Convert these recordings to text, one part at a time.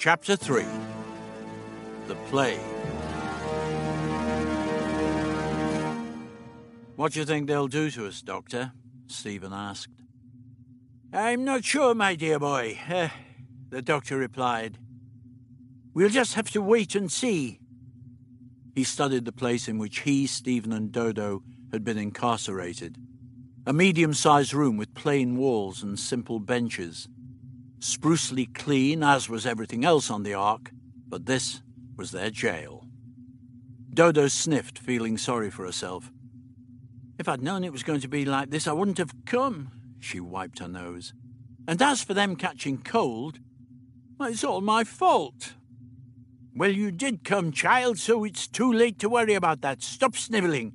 Chapter 3 The Plague. What do you think they'll do to us, Doctor? Stephen asked. I'm not sure, my dear boy, uh, the doctor replied. We'll just have to wait and see. He studied the place in which he, Stephen, and Dodo had been incarcerated. A medium sized room with plain walls and simple benches. Sprucely clean, as was everything else on the Ark, but this was their jail. Dodo sniffed, feeling sorry for herself. If I'd known it was going to be like this, I wouldn't have come. She wiped her nose. And as for them catching cold, well, it's all my fault. Well, you did come, child, so it's too late to worry about that. Stop snivelling.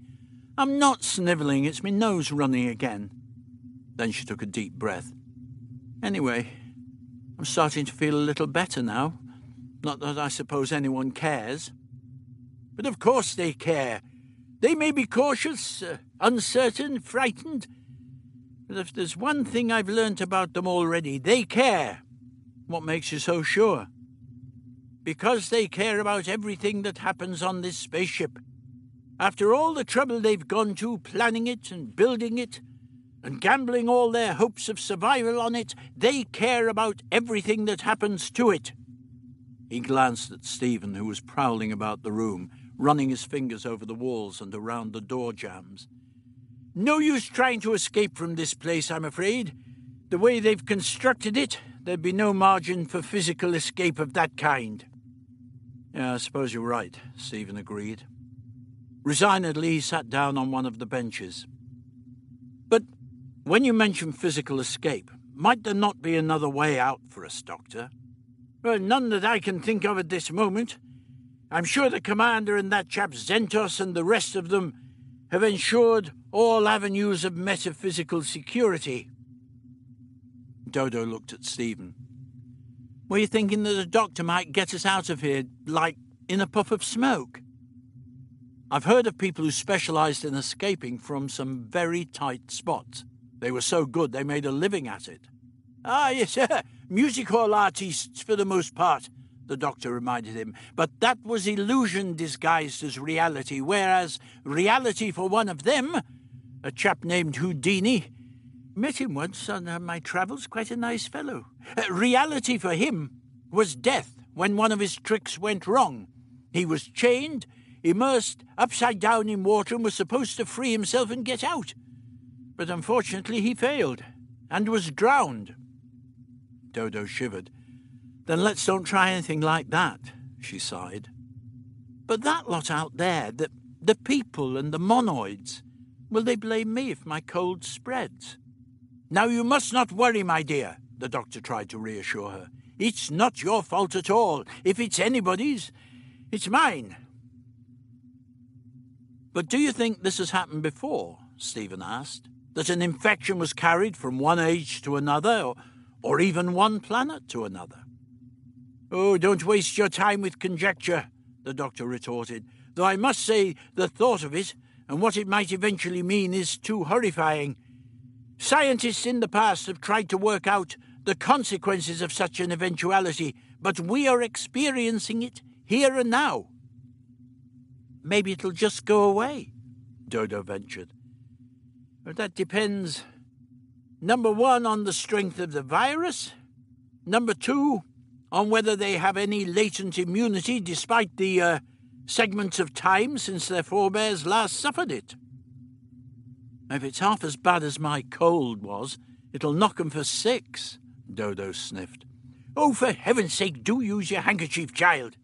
I'm not snivelling, it's my nose running again. Then she took a deep breath. Anyway, I'm starting to feel a little better now. Not that I suppose anyone cares. But of course they care. They may be cautious, uh, uncertain, frightened. But if there's one thing I've learnt about them already, they care. What makes you so sure? Because they care about everything that happens on this spaceship. After all the trouble they've gone to planning it and building it, and gambling all their hopes of survival on it, they care about everything that happens to it. He glanced at Stephen, who was prowling about the room, running his fingers over the walls and around the door jambs. No use trying to escape from this place, I'm afraid. The way they've constructed it, there'd be no margin for physical escape of that kind. Yeah, I suppose you're right, Stephen agreed. Resignedly, he sat down on one of the benches. But when you mention physical escape, might there not be another way out for us, Doctor? Well, none that I can think of at this moment. I'm sure the commander and that chap Zentos and the rest of them have ensured all avenues of metaphysical security. Dodo looked at Stephen. Were you thinking that a doctor might get us out of here, like in a puff of smoke? I've heard of people who specialised in escaping from some very tight spots. They were so good they made a living at it. Ah, yes. Music hall artists for the most part, the doctor reminded him. But that was illusion disguised as reality, whereas reality for one of them, a chap named Houdini, met him once on uh, my travels, quite a nice fellow. Uh, reality for him was death when one of his tricks went wrong. He was chained, immersed upside down in water, and was supposed to free himself and get out but unfortunately he failed and was drowned. Dodo shivered. Then let's don't try anything like that, she sighed. But that lot out there, the, the people and the monoids, will they blame me if my cold spreads? Now you must not worry, my dear, the doctor tried to reassure her. It's not your fault at all. If it's anybody's, it's mine. But do you think this has happened before? Stephen asked that an infection was carried from one age to another, or, or even one planet to another. Oh, don't waste your time with conjecture, the doctor retorted, though I must say the thought of it and what it might eventually mean is too horrifying. Scientists in the past have tried to work out the consequences of such an eventuality, but we are experiencing it here and now. Maybe it'll just go away, Dodo ventured. But that depends, number one, on the strength of the virus, number two, on whether they have any latent immunity despite the uh, segments of time since their forebears last suffered it. If it's half as bad as my cold was, it'll knock 'em for six, Dodo sniffed. Oh, for heaven's sake, do use your handkerchief, child,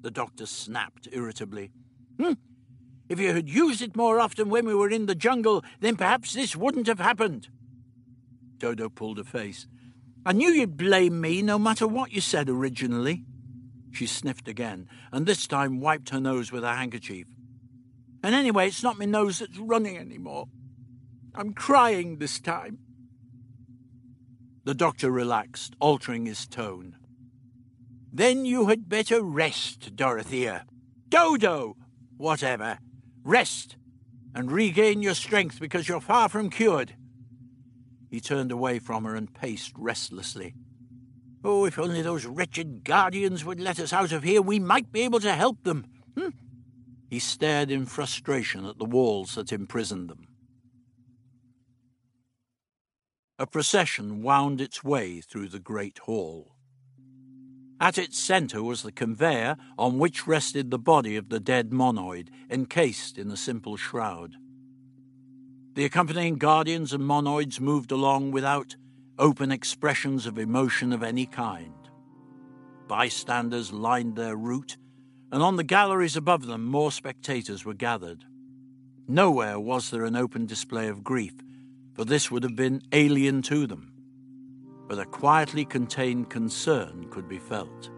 the doctor snapped irritably. Hmm? If you had used it more often when we were in the jungle, then perhaps this wouldn't have happened. Dodo pulled a face. I knew you'd blame me no matter what you said originally. She sniffed again, and this time wiped her nose with her handkerchief. And anyway, it's not my nose that's running anymore. I'm crying this time. The doctor relaxed, altering his tone. Then you had better rest, Dorothea. Dodo! Whatever. Rest and regain your strength because you're far from cured. He turned away from her and paced restlessly. Oh, if only those wretched guardians would let us out of here, we might be able to help them. Hmm? He stared in frustration at the walls that imprisoned them. A procession wound its way through the great hall. At its centre was the conveyor on which rested the body of the dead monoid, encased in a simple shroud. The accompanying guardians and monoids moved along without open expressions of emotion of any kind. Bystanders lined their route, and on the galleries above them more spectators were gathered. Nowhere was there an open display of grief, for this would have been alien to them. But a quietly contained concern could be felt.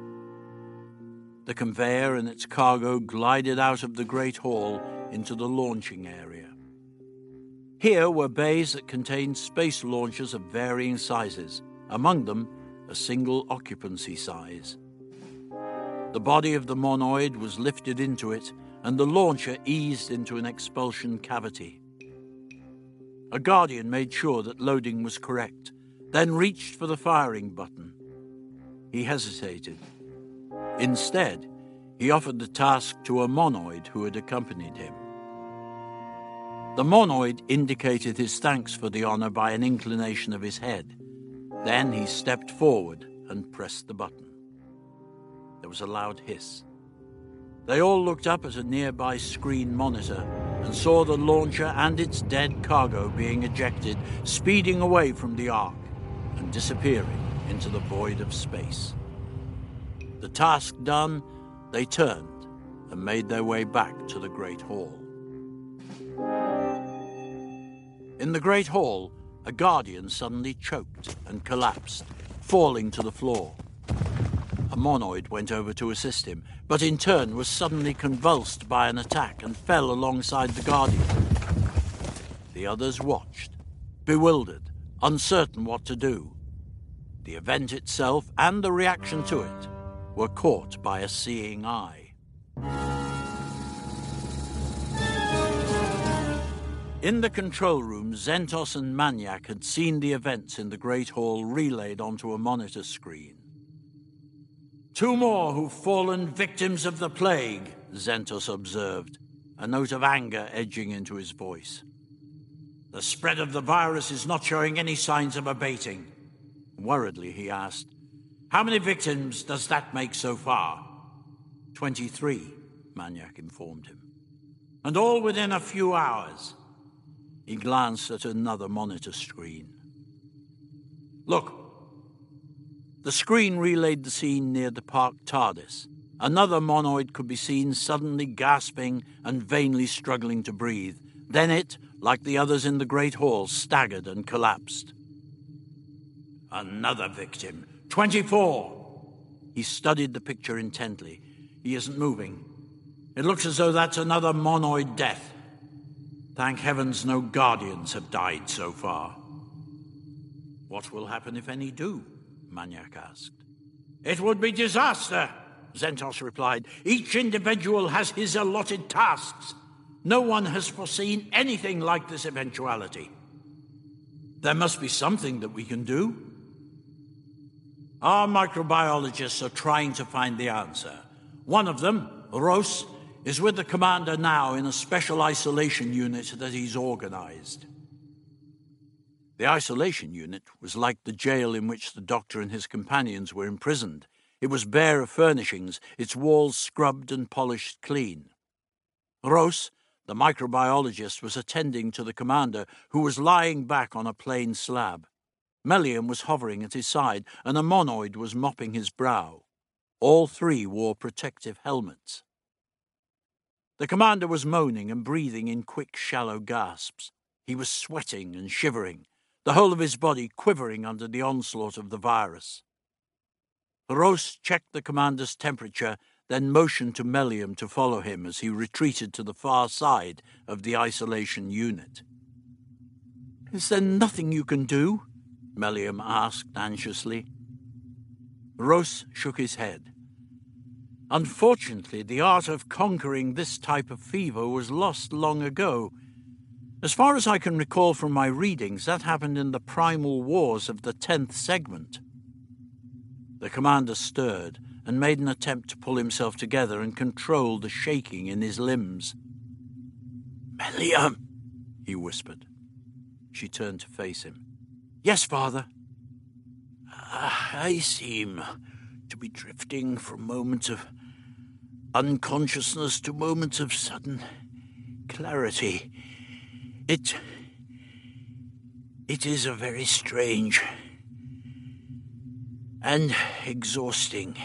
The conveyor and its cargo glided out of the great hall into the launching area. Here were bays that contained space launchers of varying sizes, among them a single occupancy size. The body of the monoid was lifted into it, and the launcher eased into an expulsion cavity. A guardian made sure that loading was correct, then reached for the firing button. He hesitated. Instead, he offered the task to a monoid who had accompanied him. The monoid indicated his thanks for the honor by an inclination of his head. Then he stepped forward and pressed the button. There was a loud hiss. They all looked up at a nearby screen monitor and saw the launcher and its dead cargo being ejected, speeding away from the Ark and disappearing into the void of space. The task done, they turned and made their way back to the Great Hall. In the Great Hall, a guardian suddenly choked and collapsed, falling to the floor. A monoid went over to assist him, but in turn was suddenly convulsed by an attack and fell alongside the guardian. The others watched, bewildered, uncertain what to do. The event itself and the reaction to it were caught by a seeing eye. In the control room, Zentos and Manyak had seen the events in the Great Hall relayed onto a monitor screen. Two more who've fallen victims of the plague, Zentos observed, a note of anger edging into his voice. The spread of the virus is not showing any signs of abating. Worriedly, he asked, How many victims does that make so far? Twenty-three, Manyak informed him. And all within a few hours. He glanced at another monitor screen. Look. The screen relayed the scene near the park TARDIS. Another monoid could be seen suddenly gasping and vainly struggling to breathe. Then it, like the others in the Great Hall, staggered and collapsed. Another victim. 24. He studied the picture intently. He isn't moving. It looks as though that's another monoid death. Thank heavens no guardians have died so far. What will happen if any do? Manyak asked. It would be disaster, Zentos replied. Each individual has his allotted tasks. No one has foreseen anything like this eventuality. There must be something that we can do. Our microbiologists are trying to find the answer. One of them, Rhos, is with the commander now in a special isolation unit that he's organized. The isolation unit was like the jail in which the doctor and his companions were imprisoned. It was bare of furnishings, its walls scrubbed and polished clean. Rhos, the microbiologist, was attending to the commander, who was lying back on a plain slab. Mellium was hovering at his side, and a monoid was mopping his brow. All three wore protective helmets. The commander was moaning and breathing in quick, shallow gasps. He was sweating and shivering, the whole of his body quivering under the onslaught of the virus. Rhos checked the commander's temperature, then motioned to Mellium to follow him as he retreated to the far side of the isolation unit. Is there nothing you can do? Mellium asked anxiously. Rhos shook his head. Unfortunately, the art of conquering this type of fever was lost long ago. As far as I can recall from my readings, that happened in the primal wars of the 10th segment. The commander stirred and made an attempt to pull himself together and control the shaking in his limbs. Mellium, he whispered. She turned to face him. Yes, father. Ah, I seem to be drifting from moments of unconsciousness to moments of sudden clarity. It. It is a very strange and exhausting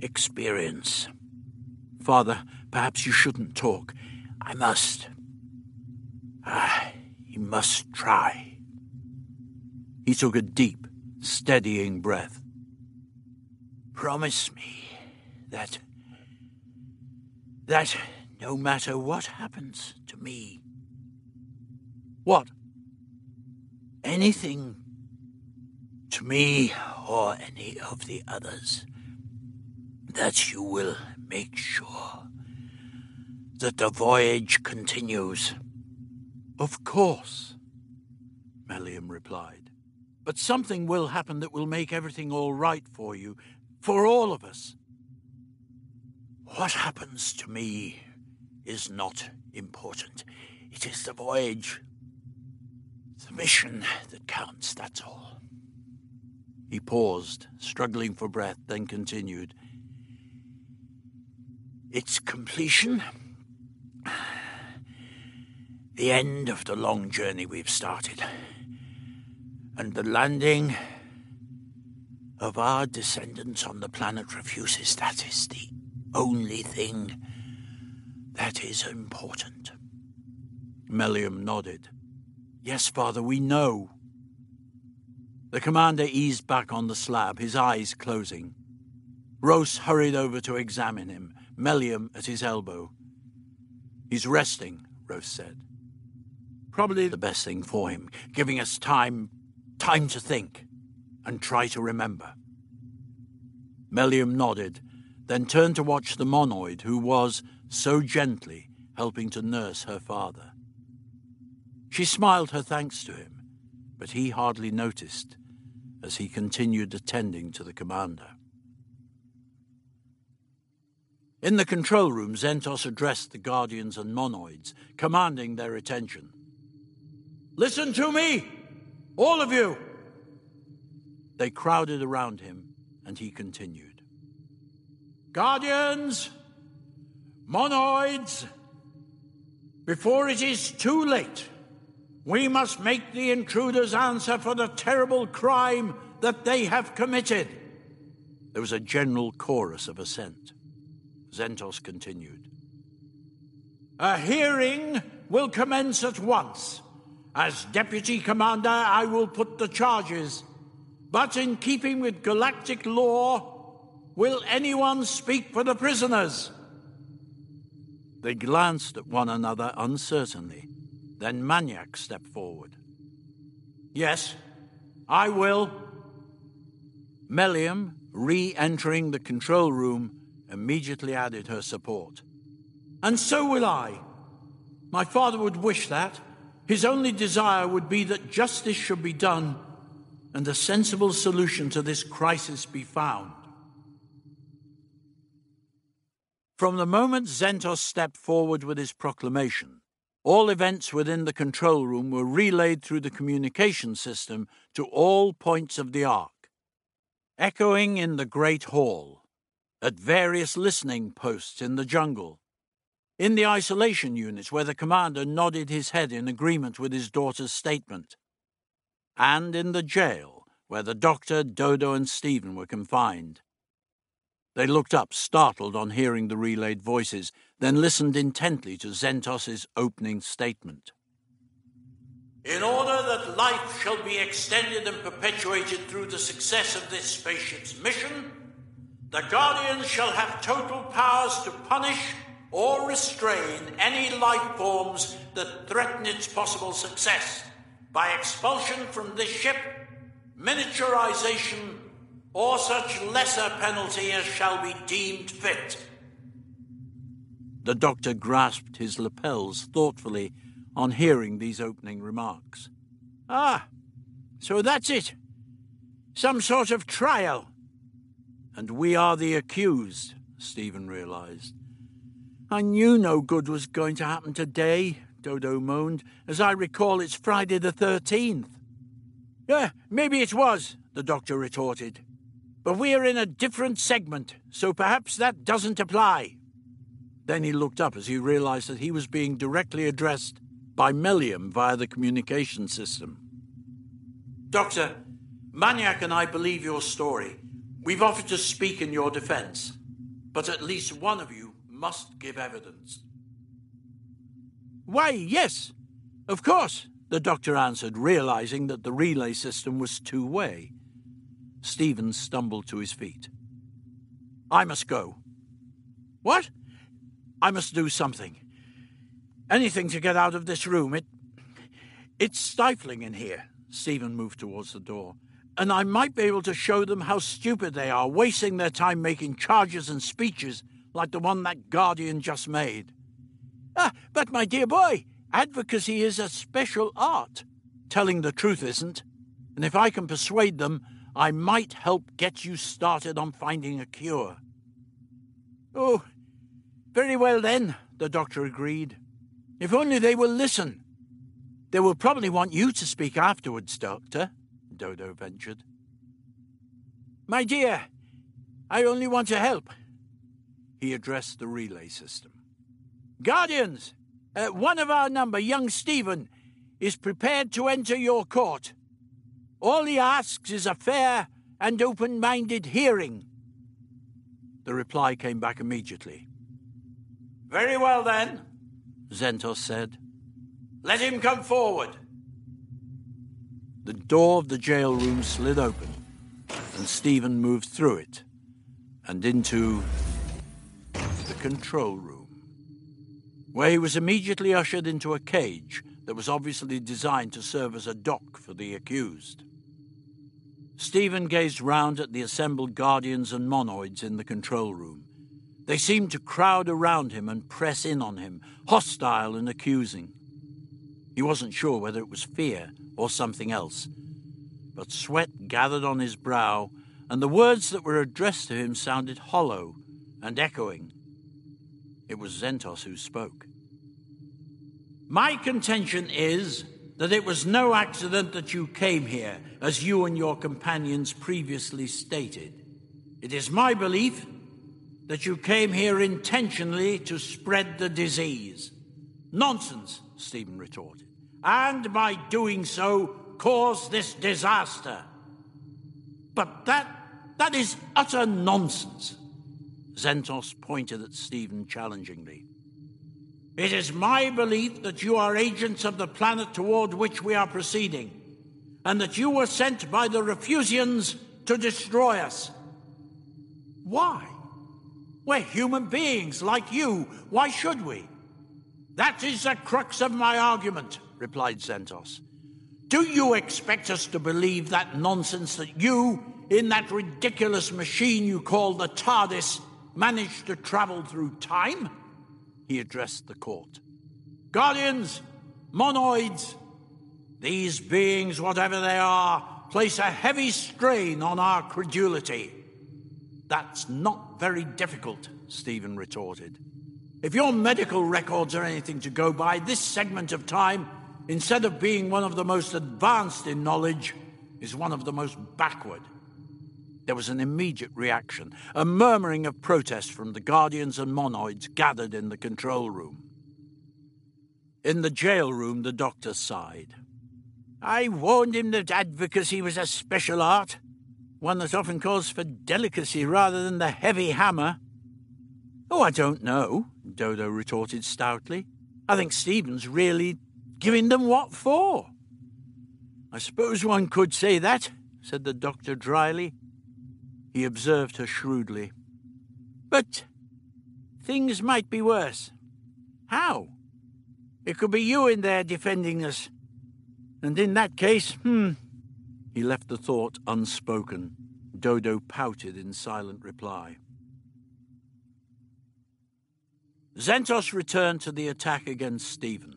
experience. Father, perhaps you shouldn't talk. I must. Ah, you must try. He took a deep, steadying breath. Promise me that. that no matter what happens to me. What? Anything to me or any of the others, that you will make sure that the voyage continues. Of course, Mellium replied. But something will happen that will make everything all right for you, for all of us. What happens to me is not important. It is the voyage, the mission that counts, that's all. He paused, struggling for breath, then continued. Its completion the end of the long journey we've started, and the landing of our descendants on the planet Refusis. That is the only thing that is important. Mellium nodded. Yes, father, we know. The commander eased back on the slab, his eyes closing. Rose hurried over to examine him, Mellium at his elbow. He's resting, Rose said. Probably the best thing for him, giving us time, time to think and try to remember. Mellium nodded, then turned to watch the monoid who was, so gently, helping to nurse her father. She smiled her thanks to him, but he hardly noticed as he continued attending to the commander. In the control room, Zentos addressed the Guardians and Monoids, commanding their attention. Listen to me, all of you. They crowded around him, and he continued. Guardians, monoids, before it is too late, we must make the intruders answer for the terrible crime that they have committed. There was a general chorus of assent. Zentos continued. A hearing will commence at once. As Deputy Commander, I will put the charges. But in keeping with galactic law, will anyone speak for the prisoners? They glanced at one another uncertainly. Then Manyak stepped forward. Yes, I will. Mellium, re entering the control room, immediately added her support. And so will I. My father would wish that. His only desire would be that justice should be done and a sensible solution to this crisis be found. From the moment Zentos stepped forward with his proclamation, all events within the control room were relayed through the communication system to all points of the Ark, echoing in the Great Hall, at various listening posts in the jungle, in the isolation units where the commander nodded his head in agreement with his daughter's statement, and in the jail where the doctor, Dodo, and Stephen were confined. They looked up, startled on hearing the relayed voices, then listened intently to Zentos's opening statement. In order that life shall be extended and perpetuated through the success of this spaceship's mission, the Guardian shall have total powers to punish or restrain any life forms that threaten its possible success by expulsion from this ship, miniaturization, or such lesser penalty as shall be deemed fit. The doctor grasped his lapels thoughtfully on hearing these opening remarks. Ah, so that's it. Some sort of trial. And we are the accused, Stephen realized. I knew no good was going to happen today, Dodo moaned. As I recall, it's Friday the 13th. Yeah, maybe it was, the doctor retorted. But we're in a different segment, so perhaps that doesn't apply. Then he looked up as he realized that he was being directly addressed by Mellium via the communication system. Doctor, Manyak and I believe your story. We've offered to speak in your defense, but at least one of you must give evidence. Why, yes, of course, the doctor answered, realizing that the relay system was two way. Stephen stumbled to his feet. I must go. What? I must do something. Anything to get out of this room. It. It's stifling in here. Stephen moved towards the door. And I might be able to show them how stupid they are, wasting their time making charges and speeches like the one that Guardian just made. Ah, but my dear boy, advocacy is a special art. Telling the truth isn't. And if I can persuade them, I might help get you started on finding a cure. Oh, very well then, the doctor agreed. If only they will listen. They will probably want you to speak afterwards, Doctor, Dodo ventured. My dear, I only want to help. He addressed the relay system. Guardians, uh, one of our number, young Stephen, is prepared to enter your court. All he asks is a fair and open minded hearing. The reply came back immediately. Very well, then, Zentos said. Let him come forward. The door of the jail room slid open, and Stephen moved through it and into the control room, where he was immediately ushered into a cage that was obviously designed to serve as a dock for the accused. Stephen gazed round at the assembled guardians and monoids in the control room. They seemed to crowd around him and press in on him, hostile and accusing. He wasn't sure whether it was fear or something else, but sweat gathered on his brow, and the words that were addressed to him sounded hollow and echoing. It was Zentos who spoke. My contention is that it was no accident that you came here, as you and your companions previously stated. It is my belief that you came here intentionally to spread the disease. Nonsense, Stephen retorted. And by doing so, cause this disaster. But that that is utter nonsense. Zentos pointed at Stephen challengingly. It is my belief that you are agents of the planet toward which we are proceeding, and that you were sent by the Refusians to destroy us. Why? We're human beings like you. Why should we? That is the crux of my argument, replied Zentos. Do you expect us to believe that nonsense that you, in that ridiculous machine you call the TARDIS, managed to travel through time? he addressed the court. Guardians, monoids, these beings, whatever they are, place a heavy strain on our credulity. That's not very difficult, Stephen retorted. If your medical records are anything to go by, this segment of time, instead of being one of the most advanced in knowledge, is one of the most backward. There was an immediate reaction, a murmuring of protest from the guardians and monoids gathered in the control room. In the jail room, the doctor sighed. I warned him that advocacy was a special art, one that often calls for delicacy rather than the heavy hammer. Oh, I don't know, Dodo retorted stoutly. I think Stephen's really giving them what for. I suppose one could say that, said the doctor dryly. He observed her shrewdly. But things might be worse. How? It could be you in there defending us. And in that case, hmm. He left the thought unspoken. Dodo pouted in silent reply. Zentos returned to the attack against Stephen.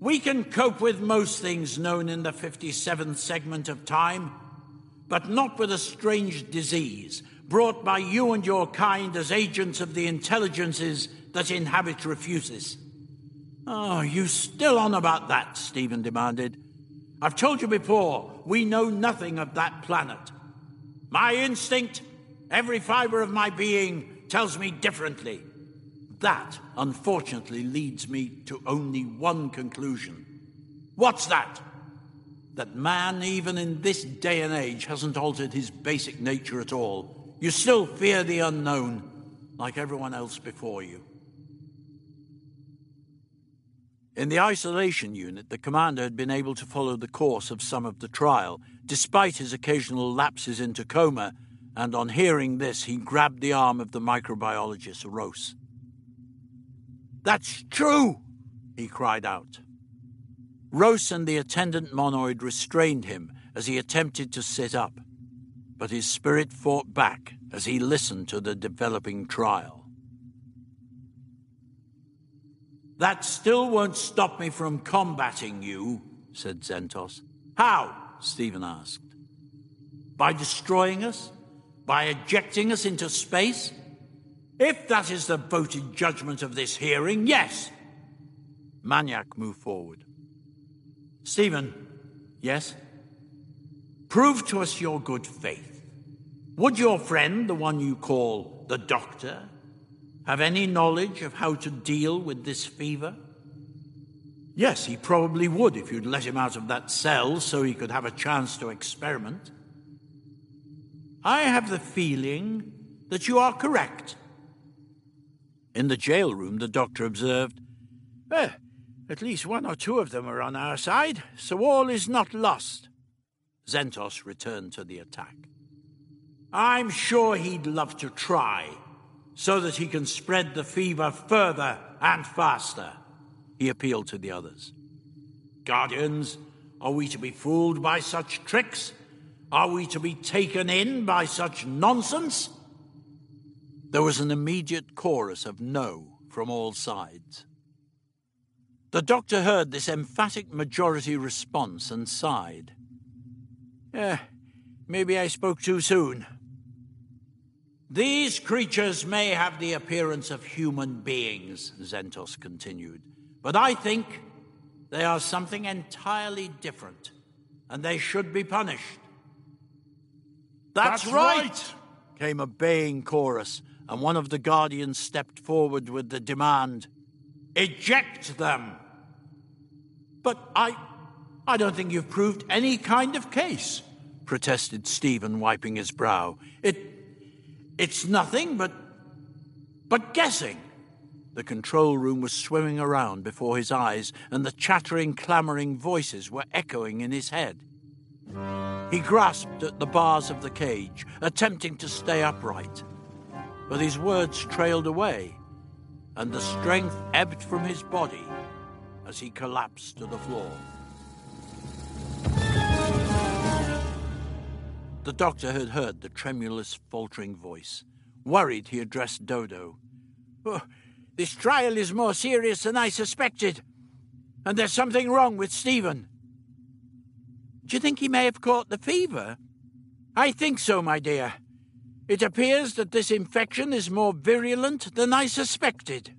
We can cope with most things known in the 57th segment of time, but not with a strange disease brought by you and your kind as agents of the intelligences that inhabit Refusis. Oh, ah, you still on about that? Stephen demanded. I've told you before, we know nothing of that planet. My instinct, every fiber of my being, tells me differently. That, unfortunately, leads me to only one conclusion. What's that? That man, even in this day and age, hasn't altered his basic nature at all. You still fear the unknown, like everyone else before you. In the isolation unit, the commander had been able to follow the course of some of the trial, despite his occasional lapses into coma, and on hearing this, he grabbed the arm of the microbiologist, Rose. That's true, he cried out. Rose and the attendant monoid restrained him as he attempted to sit up, but his spirit fought back as he listened to the developing trial. That still won't stop me from combating you, said Zentos. How? Stephen asked. By destroying us? By ejecting us into space? If that is the voted judgment of this hearing, yes. Manyak moved forward. Stephen, yes? Prove to us your good faith. Would your friend, the one you call the doctor, have any knowledge of how to deal with this fever? Yes, he probably would if you'd let him out of that cell so he could have a chance to experiment. I have the feeling that you are correct. In the jail room, the doctor observed, eh, At least one or two of them are on our side, so all is not lost. Zentos returned to the attack. I'm sure he'd love to try, so that he can spread the fever further and faster. He appealed to the others. Guardians, are we to be fooled by such tricks? Are we to be taken in by such nonsense? There was an immediate chorus of no from all sides. The doctor heard this emphatic majority response and sighed. Eh, maybe I spoke too soon. These creatures may have the appearance of human beings, Zentos continued, but I think they are something entirely different, and they should be punished. That's, That's right, right, came a baying chorus, and one of the guardians stepped forward with the demand Eject them! But I. I don't think you've proved any kind of case, protested Stephen, wiping his brow. It it's nothing but. but guessing. The control room was swimming around before his eyes, and the chattering, clamoring voices were echoing in his head. He grasped at the bars of the cage, attempting to stay upright. But his words trailed away, and the strength ebbed from his body as he collapsed to the floor. The doctor had heard the tremulous, faltering voice. Worried, he addressed Dodo. Oh, this trial is more serious than I suspected, and there's something wrong with Stephen. Do you think he may have caught the fever? I think so, my dear. It appears that this infection is more virulent than I suspected.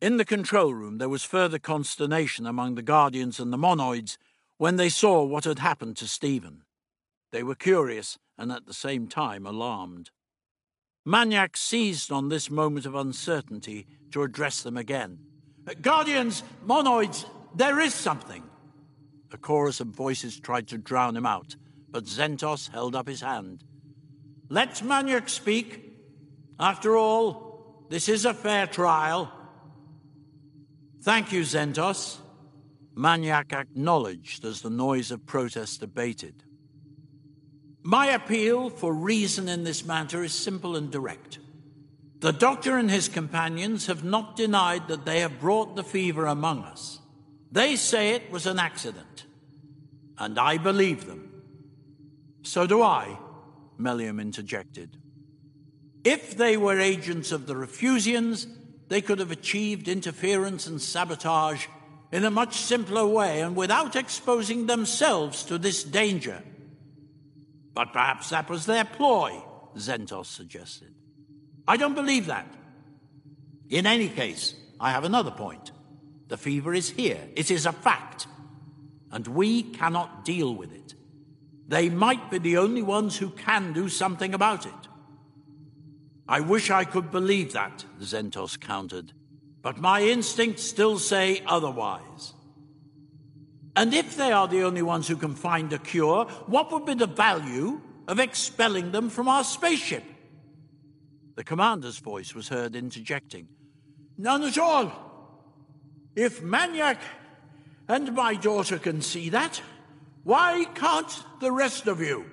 In the control room, there was further consternation among the Guardians and the Monoids when they saw what had happened to Stephen. They were curious and at the same time alarmed. Manyak seized on this moment of uncertainty to address them again. Guardians, monoids, there is something. A chorus of voices tried to drown him out, but Zentos held up his hand. Let Manyak speak. After all, this is a fair trial. Thank you, Zentos. Manyak acknowledged as the noise of protest abated. My appeal for reason in this matter is simple and direct. The doctor and his companions have not denied that they have brought the fever among us. They say it was an accident, and I believe them. So do I, Mellium interjected. If they were agents of the Refusians, they could have achieved interference and sabotage in a much simpler way and without exposing themselves to this danger. But perhaps that was their ploy, Zentos suggested. I don't believe that. In any case, I have another point. The fever is here. It is a fact. And we cannot deal with it. They might be the only ones who can do something about it. I wish I could believe that, Zentos countered, but my instincts still say otherwise. And if they are the only ones who can find a cure, what would be the value of expelling them from our spaceship? The commander's voice was heard interjecting. None at all. If Manyak and my daughter can see that, why can't the rest of you?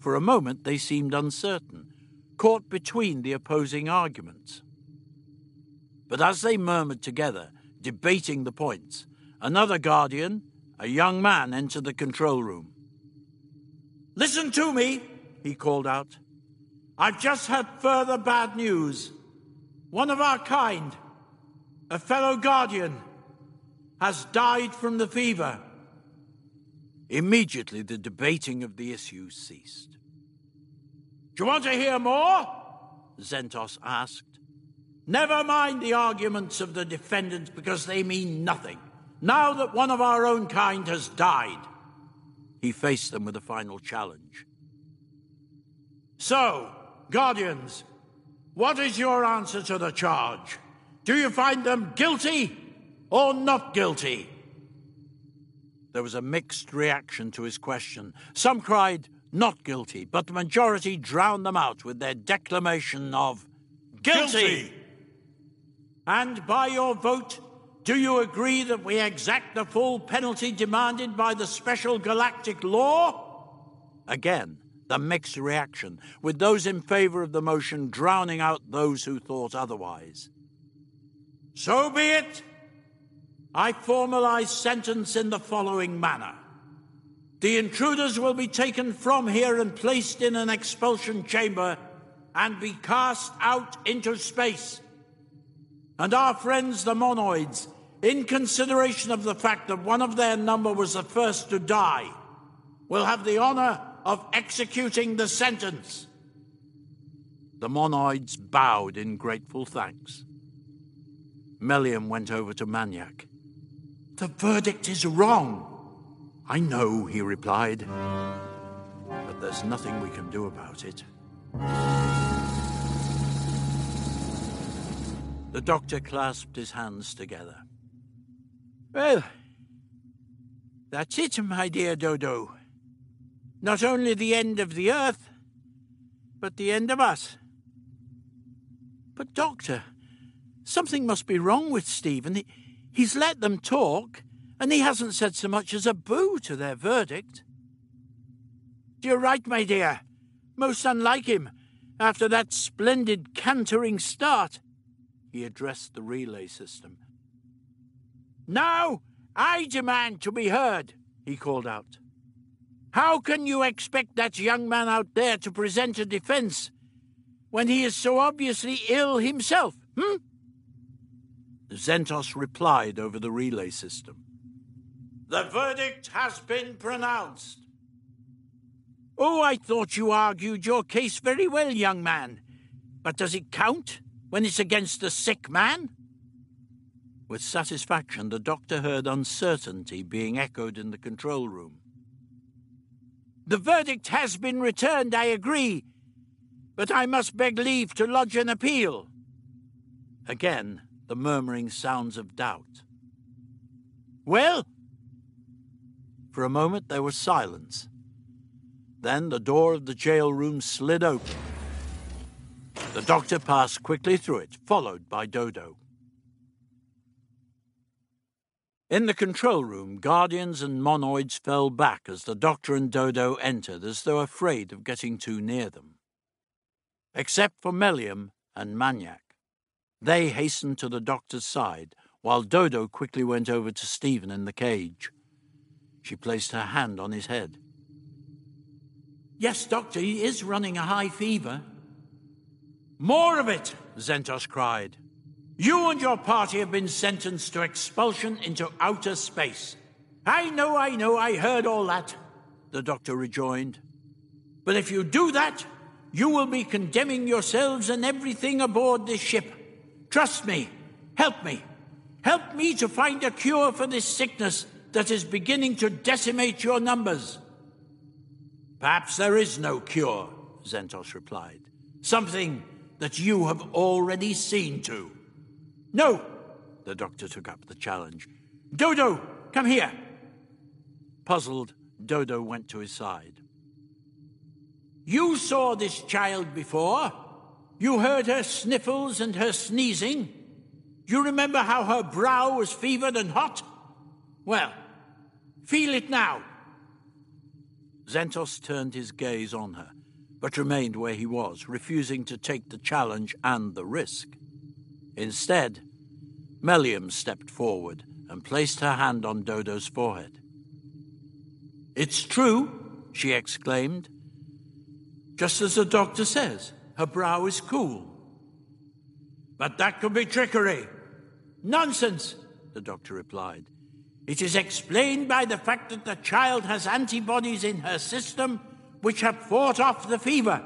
For a moment they seemed uncertain, caught between the opposing arguments. But as they murmured together, debating the points, another guardian, a young man, entered the control room. Listen to me, he called out. I've just had further bad news. One of our kind, a fellow guardian, has died from the fever. Immediately, the debating of the issue ceased. Do you want to hear more? Zentos asked. Never mind the arguments of the defendants because they mean nothing. Now that one of our own kind has died, he faced them with a final challenge. So, Guardians, what is your answer to the charge? Do you find them guilty or not guilty? There was a mixed reaction to his question. Some cried, not guilty, but the majority drowned them out with their declamation of guilty. guilty. And by your vote, do you agree that we exact the full penalty demanded by the special galactic law? Again, the mixed reaction, with those in favor of the motion drowning out those who thought otherwise. So be it. I formalize sentence in the following manner. The intruders will be taken from here and placed in an expulsion chamber and be cast out into space and our friends the monoids, in consideration of the fact that one of their number was the first to die, will have the honor of executing the sentence. The monoids bowed in grateful thanks. Mellium went over to Manyak. The verdict is wrong. I know, he replied, but there's nothing we can do about it. The doctor clasped his hands together. Well, that's it, my dear Dodo. Not only the end of the earth, but the end of us. But, Doctor, something must be wrong with Stephen. He, he's let them talk, and he hasn't said so much as a boo to their verdict. You're right, my dear. Most unlike him, after that splendid cantering start he addressed the relay system. Now, I demand to be heard, he called out. How can you expect that young man out there to present a defense when he is so obviously ill himself, hmm? Zentos replied over the relay system. The verdict has been pronounced. Oh, I thought you argued your case very well, young man. But does it count? when it's against a sick man? With satisfaction, the doctor heard uncertainty being echoed in the control room. The verdict has been returned, I agree, but I must beg leave to lodge an appeal. Again, the murmuring sounds of doubt. Well? For a moment there was silence. Then the door of the jail room slid open. The doctor passed quickly through it, followed by Dodo. In the control room, Guardians and Monoids fell back as the doctor and Dodo entered, as though afraid of getting too near them. Except for Mellium and Manyak. They hastened to the doctor's side, while Dodo quickly went over to Stephen in the cage. She placed her hand on his head. Yes, Doctor, he is running a high fever, more of it, Zentos cried. You and your party have been sentenced to expulsion into outer space. I know, I know, I heard all that, the doctor rejoined. But if you do that, you will be condemning yourselves and everything aboard this ship. Trust me. Help me. Help me to find a cure for this sickness that is beginning to decimate your numbers. Perhaps there is no cure, Zentos replied. Something that you have already seen to. No, the doctor took up the challenge. Dodo, come here. Puzzled, Dodo went to his side. You saw this child before. You heard her sniffles and her sneezing. You remember how her brow was fevered and hot? Well, feel it now. Zentos turned his gaze on her, but remained where he was, refusing to take the challenge and the risk. Instead, Mellium stepped forward and placed her hand on Dodo's forehead. It's true, she exclaimed. Just as the doctor says, her brow is cool. But that could be trickery. Nonsense, the doctor replied. It is explained by the fact that the child has antibodies in her system which have fought off the fever.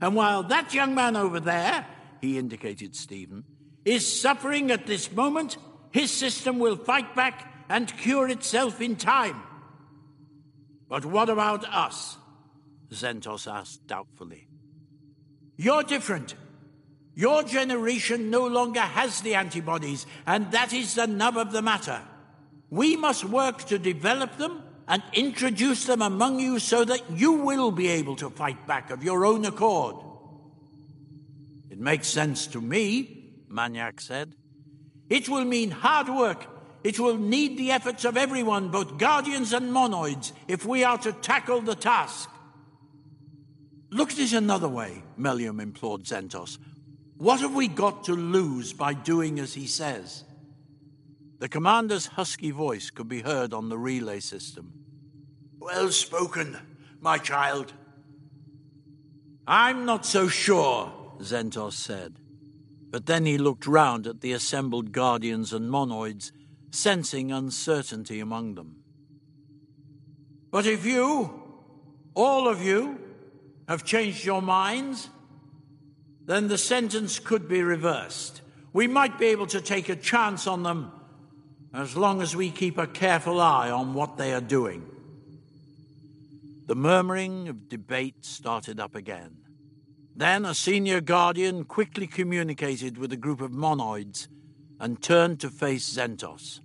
And while that young man over there, he indicated Steven, is suffering at this moment, his system will fight back and cure itself in time. But what about us? Zentos asked doubtfully. You're different. Your generation no longer has the antibodies, and that is the nub of the matter. We must work to develop them and introduce them among you so that you will be able to fight back of your own accord. It makes sense to me, Manyak said. It will mean hard work. It will need the efforts of everyone, both guardians and monoids, if we are to tackle the task. Look at it another way, Mellium implored Zentos. What have we got to lose by doing as he says? The commander's husky voice could be heard on the relay system. Well spoken, my child. I'm not so sure, Zentos said. But then he looked round at the assembled guardians and monoids, sensing uncertainty among them. But if you, all of you, have changed your minds, then the sentence could be reversed. We might be able to take a chance on them as long as we keep a careful eye on what they are doing. The murmuring of debate started up again. Then a senior guardian quickly communicated with a group of monoids and turned to face Zentos.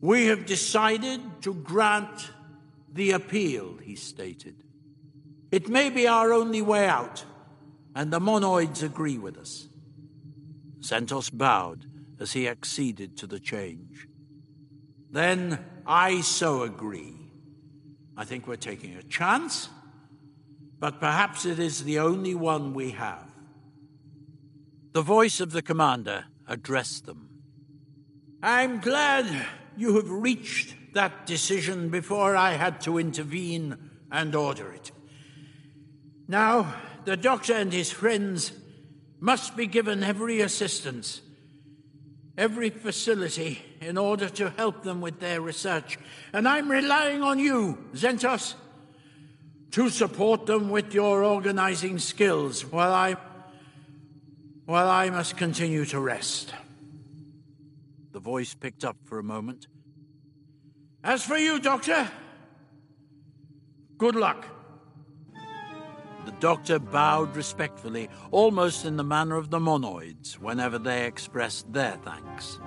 We have decided to grant the appeal, he stated. It may be our only way out, and the monoids agree with us. Zentos bowed as he acceded to the change. Then I so agree. I think we're taking a chance, but perhaps it is the only one we have. The voice of the commander addressed them. I'm glad you have reached that decision before I had to intervene and order it. Now, the doctor and his friends must be given every assistance every facility in order to help them with their research. And I'm relying on you, Zentos, to support them with your organizing skills while I while I must continue to rest. The voice picked up for a moment. As for you, Doctor, good luck. The doctor bowed respectfully, almost in the manner of the monoids, whenever they expressed their thanks.